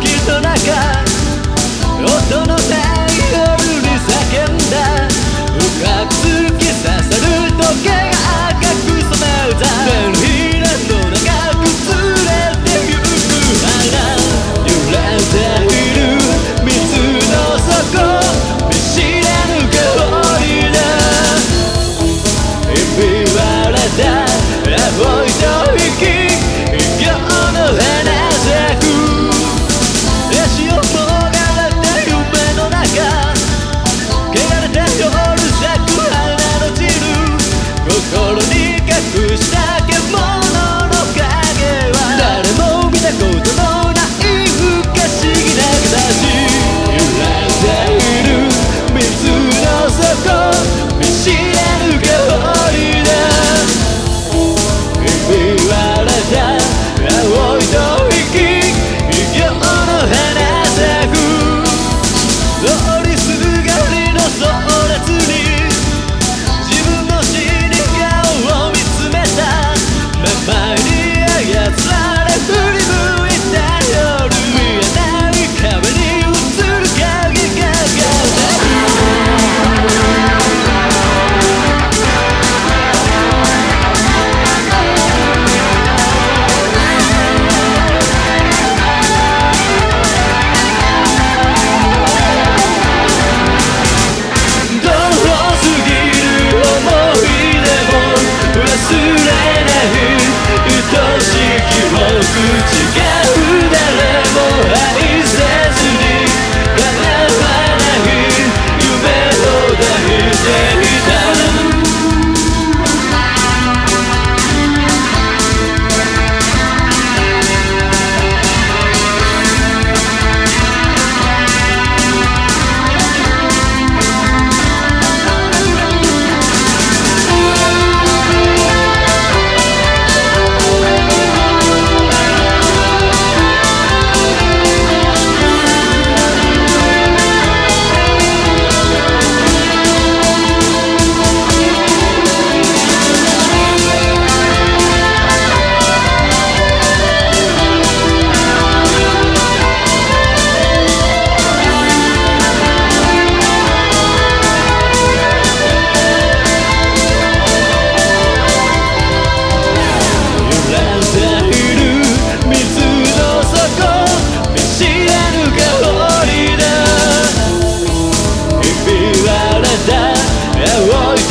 Que danada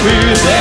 feel that